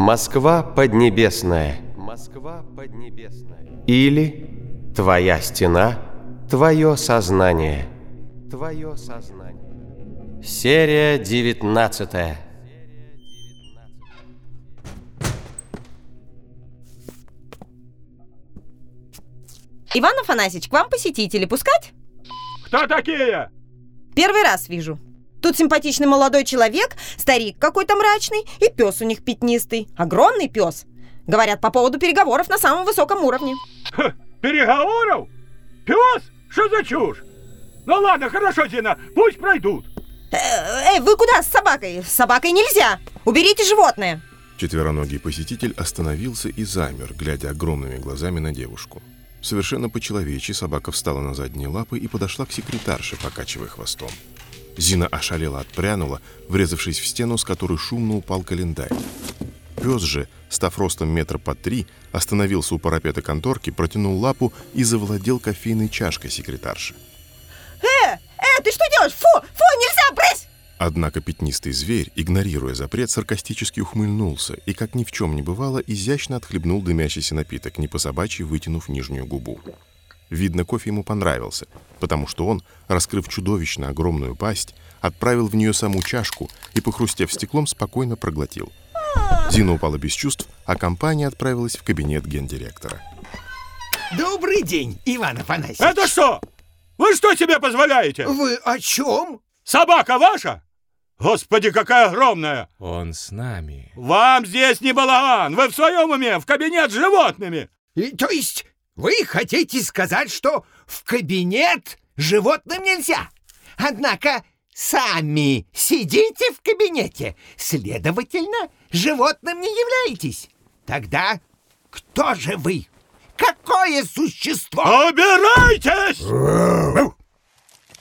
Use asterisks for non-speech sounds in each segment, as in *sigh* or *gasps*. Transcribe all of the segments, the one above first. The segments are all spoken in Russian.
Москва поднебесная. Москва поднебесная. Или твоя стена, твое сознание. Твое сознание. Серия девятнадцатая. Иван Афанасьевич, к вам посетители пускать? Кто такие? Первый раз вижу. Тут симпатичный молодой человек, старик какой-то мрачный и пес у них пятнистый. Огромный пес. Говорят по поводу переговоров на самом высоком уровне. Ха, переговоров? Пес? Что за чушь? Ну ладно, хорошо, Зина, пусть пройдут. Э, Эй, вы куда с собакой? С собакой нельзя. Уберите животное. Четвероногий посетитель остановился и замер, глядя огромными глазами на девушку. Совершенно по-человечьи собака встала на задние лапы и подошла к секретарше, покачивая хвостом. Зина ошалела отпрянула, врезавшись в стену, с которой шумно упал календарь. Пес же, став ростом метр по три, остановился у парапета конторки, протянул лапу и завладел кофейной чашкой секретарши. Э, э, ты что делаешь? Фу, фу, нельзя, брысь! Однако пятнистый зверь, игнорируя запрет, саркастически ухмыльнулся и, как ни в чем не бывало, изящно отхлебнул дымящийся напиток, не по собачьи вытянув нижнюю губу. Видно, кофе ему понравился, потому что он, раскрыв чудовищно огромную пасть, отправил в нее саму чашку и, похрустев стеклом, спокойно проглотил. Зина упала без чувств, а компания отправилась в кабинет гендиректора. Добрый день, Иван Афанасьевич. Это что? Вы что себе позволяете? Вы о чем? Собака ваша? Господи, какая огромная! Он с нами. Вам здесь не балаган! Вы в своем уме, в кабинет с животными! И, то есть вы хотите сказать, что в кабинет животным нельзя? Однако сами сидите в кабинете, следовательно, животным не являетесь. Тогда кто же вы? Какое существо? Убирайтесь!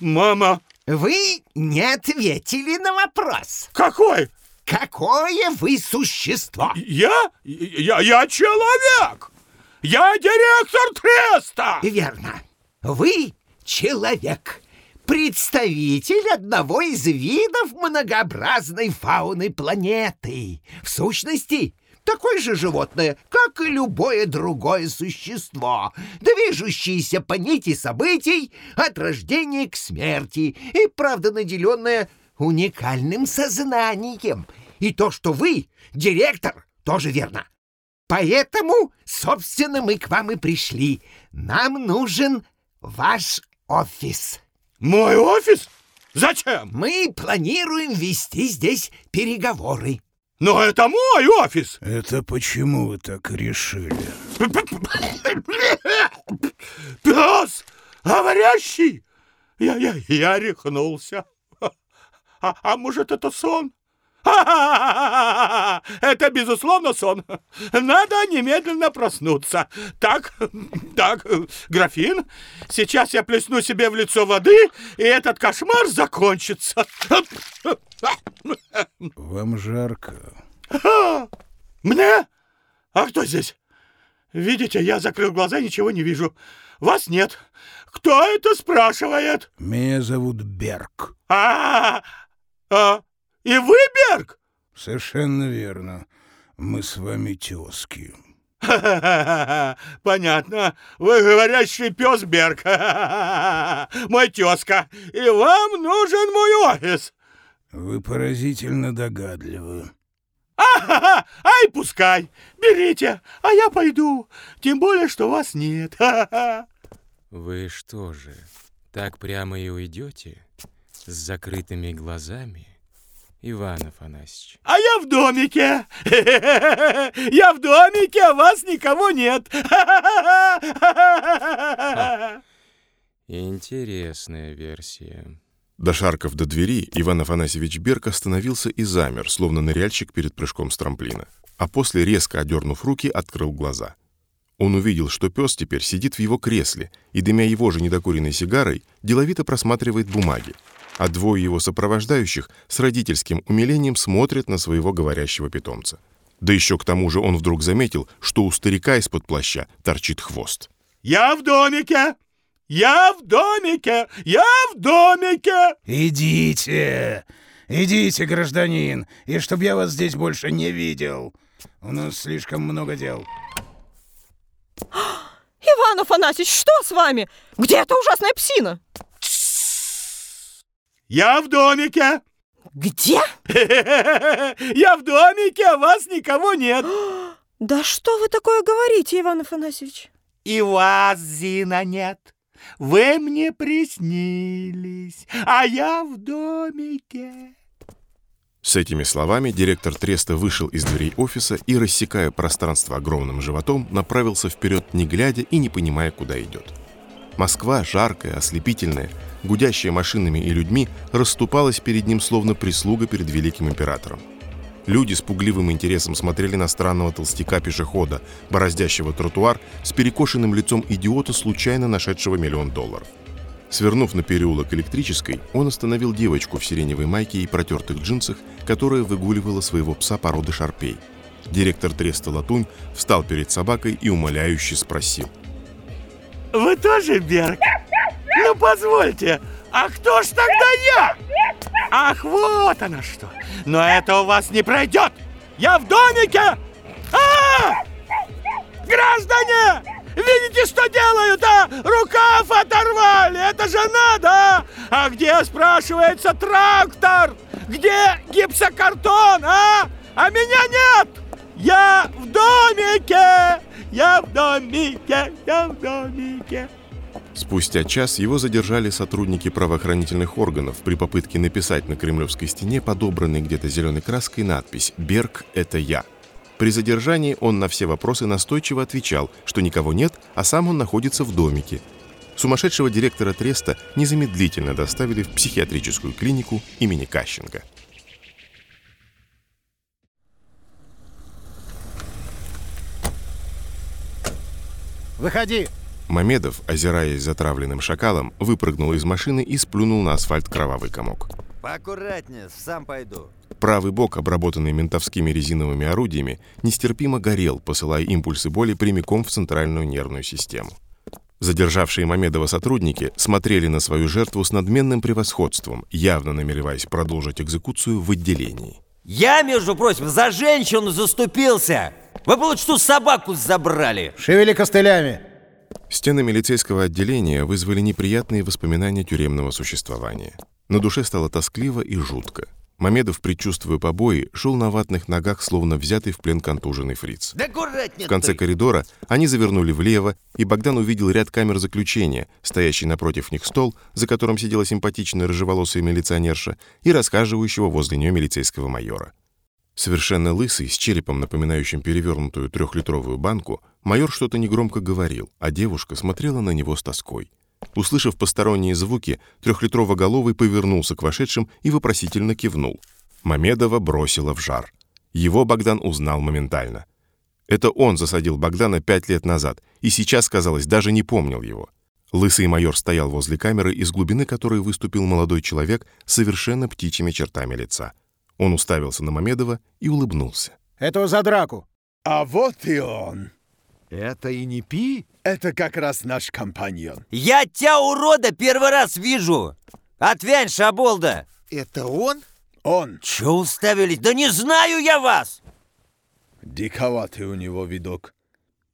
Мама, Вы не ответили на вопрос. какой? Какое вы существо? Я? Я, я человек! Я директор треста! Верно. Вы человек, представитель одного из видов многообразной фауны планеты. В сущности, такое же животное, как и любое другое существо, движущееся по нити событий от рождения к смерти и, правда, наделенное уникальным сознанием. И то, что вы директор, тоже верно. Поэтому, собственно, мы к вам и пришли. Нам нужен ваш офис. Мой офис? Зачем? Мы планируем вести здесь переговоры. Но это мой офис! Это почему вы так решили? Пес! Говорящий! Я, я, я рехнулся. А, а может, это сон? Это, безусловно, сон. Надо немедленно проснуться. Так, так, графин, сейчас я плесну себе в лицо воды, и этот кошмар закончится. Вам жарко. Мне? А кто здесь? Видите, я закрыл глаза и ничего не вижу. Вас нет. Кто это спрашивает? Меня зовут Берг. А, а, и вы, Берг? Совершенно верно. Мы с вами тезки. *laughs* Понятно. Вы говорящий пес Берг. *laughs* Мой тезка. И вам нужен мой офис. Вы поразительно догадливы. А, ай, пускай. Берите, а я пойду. Тем более, что вас нет. *laughs* Вы что же, так прямо и уйдете? С закрытыми глазами? Иван Афанасьевич. А я в домике. *laughs* Я в домике, а вас никого нет. Интересная версия. Дошарков до двери, Иван Афанасьевич Берг остановился и замер, словно ныряльщик перед прыжком с трамплина. А после, резко одернув руки, открыл глаза. Он увидел, что пес теперь сидит в его кресле и, дымя его же недокуренной сигарой, деловито просматривает бумаги, а двое его сопровождающих с родительским умилением смотрят на своего говорящего питомца. Да еще к тому же он вдруг заметил, что у старика из-под плаща торчит хвост. Я в домике. Я в домике. Я в домике. Идите! Идите, гражданин, и чтоб я вас здесь больше не видел. У нас слишком много дел. *gasps* Иван Афанасьевич, что с вами? Где эта ужасная псина? Я в домике. Где? *laughs* Я в домике, а вас никого нет. *gasps* Да что вы такое говорите, Иван Афанасьевич? И вас, Зина, нет. Вы мне приснились, а я в домике. С этими словами директор Треста вышел из дверей офиса и, рассекая пространство огромным животом, направился вперед, не глядя и не понимая, куда идет. Москва, жаркая, ослепительная, гудящая машинами и людьми, расступалась перед ним, словно прислуга перед великим императором. Люди с пугливым интересом смотрели на странного толстяка-пешехода, бороздящего тротуар с перекошенным лицом идиота, случайно нашедшего миллион долларов. Свернув на переулок электрической, он остановил девочку в сиреневой майке и протертых джинсах, которая выгуливала своего пса породы шарпей. Директор Треста Латунь встал перед собакой и умоляюще спросил. Вы тоже Берг? Ну, позвольте, а кто ж тогда я? Ах, вот она что. Но это у вас не пройдет. Я в домике. А! Граждане! Видите, что делают, а? Рукав оторвали! Это же надо, а? Где, спрашивается, трактор? Где гипсокартон, а? А меня нет! Я в домике! Я в домике! Я в домике! Спустя час его задержали сотрудники правоохранительных органов при попытке написать на кремлевской стене подобранной где-то зеленой краской надпись «Берг – это я». При задержании он на все вопросы настойчиво отвечал, что никого нет, а сам он находится в домике. Сумасшедшего директора Треста незамедлительно доставили в психиатрическую клинику имени Кащенко. Выходи! Мамедов, озираясь затравленным шакалом, выпрыгнул из машины и сплюнул на асфальт кровавый комок. Поаккуратнее, сам пойду. Правый бок, обработанный ментовскими резиновыми орудиями, нестерпимо горел, посылая импульсы боли прямиком в центральную нервную систему. Задержавшие Мамедова сотрудники смотрели на свою жертву с надменным превосходством, явно намереваясь продолжить экзекуцию в отделении. Я, между прочим, за женщину заступился. Вы, получится, собаку забрали. Шевели костылями. Стены милицейского отделения вызвали неприятные воспоминания тюремного существования. На душе стало тоскливо и жутко. Мамедов, предчувствуя побои, шел на ватных ногах, словно взятый в плен контуженный фриц. Да В конце ты. коридора они завернули влево, и Богдан увидел ряд камер заключения, стоящий напротив них стол, за которым сидела симпатичная рыжеволосая милиционерша, и рассказывающего возле нее милицейского майора. Совершенно лысый, с черепом, напоминающим перевернутую трехлитровую банку, майор что-то негромко говорил, а девушка смотрела на него с тоской. Услышав посторонние звуки, трехлитрово-головый повернулся к вошедшим и вопросительно кивнул. Мамедова бросила в жар. Его Богдан узнал моментально. Это он засадил Богдана пять лет назад, и сейчас, казалось, даже не помнил его. Лысый майор стоял возле камеры, из глубины которой выступил молодой человек с совершенно птичьими чертами лица. Он уставился на Мамедова и улыбнулся. Это за драку. А вот и он. Это и не пи? Это как раз наш компаньон. Я тебя, урода, первый раз вижу. Отвянь, шаболда. Это он? Он. Че уставились? Да не знаю я вас. Диковатый у него видок.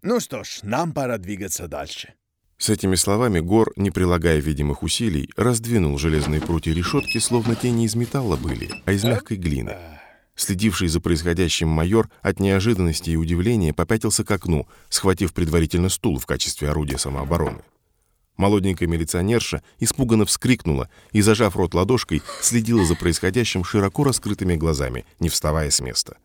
Ну что ж, нам пора двигаться дальше. С этими словами Гор, не прилагая видимых усилий, раздвинул железные прутья решетки, словно те не из металла были, а из мягкой глины. Следивший за происходящим майор от неожиданности и удивления попятился к окну, схватив предварительно стул в качестве орудия самообороны. Молоденькая милиционерша испуганно вскрикнула и, зажав рот ладошкой, следила за происходящим широко раскрытыми глазами, не вставая с места.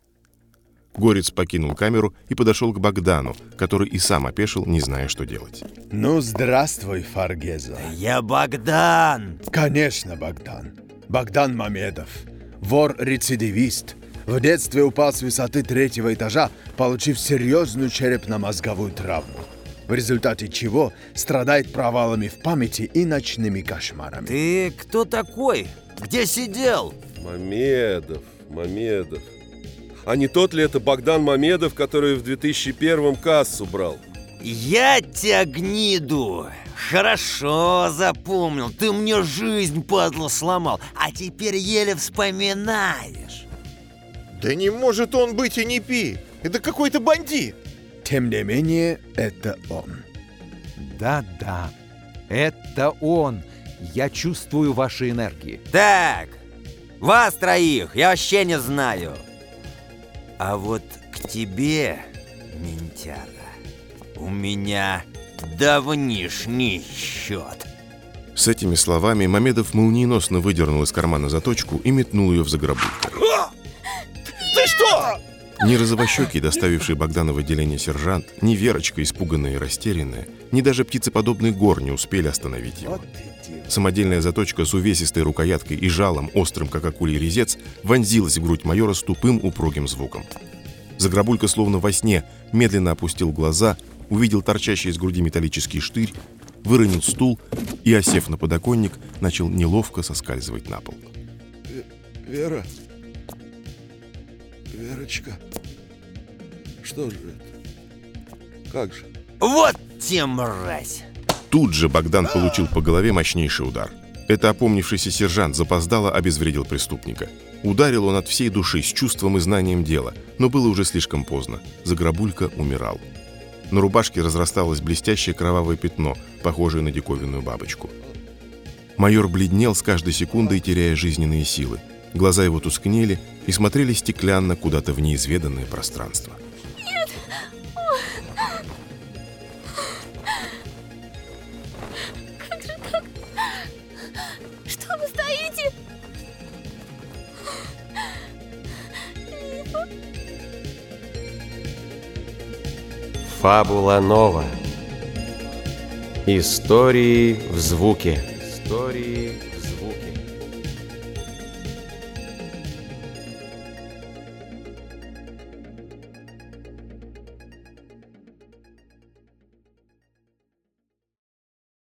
Горец покинул камеру и подошел к Богдану, который и сам опешил, не зная, что делать. Ну, здравствуй, Фаргеза. Я Богдан. Конечно, Богдан. Богдан Мамедов. Вор-рецидивист. В детстве упал с высоты третьего этажа, получив серьезную черепно-мозговую травму. В результате чего страдает провалами в памяти и ночными кошмарами. Ты кто такой? Где сидел? Мамедов, Мамедов. А не тот ли это Богдан Мамедов, который в 2001-м кассу брал? Я тебя гниду. Хорошо запомнил. Ты мне жизнь, падла, сломал. А теперь еле вспоминаешь. Да не может он быть и не пи. Это какой-то бандит. Тем не менее, это он. Да-да, это он. Я чувствую ваши энергии. Так, вас троих я вообще не знаю. А вот к тебе, ментяра, у меня давнишний счет. С этими словами Мамедов молниеносно выдернул из кармана заточку и метнул ее в загробульку. Ты что? Ни розовощекий, доставивший Богдана в отделение сержант, ни Верочка, испуганная и растерянная, ни даже птицеподобный гор не успели остановить его. Самодельная заточка с увесистой рукояткой и жалом, острым, как акулий резец, вонзилась в грудь майора с тупым упругим звуком. Загробулька, словно во сне, медленно опустил глаза, увидел торчащий из груди металлический штырь, выронил стул и, осев на подоконник, начал неловко соскальзывать на пол. Вера? Верочка? Что же это? Как же? Вот те мразь! Тут же Богдан получил по голове мощнейший удар. Это опомнившийся сержант запоздало обезвредил преступника. Ударил он от всей души, с чувством и знанием дела, но было уже слишком поздно. Загробулька умирал. На рубашке разрасталось блестящее кровавое пятно, похожее на диковинную бабочку. Майор бледнел с каждой секундой, теряя жизненные силы. Глаза его тускнели и смотрели стеклянно куда-то в неизведанное пространство. Фабула Нова. Истории в звуке. Истории в звуке.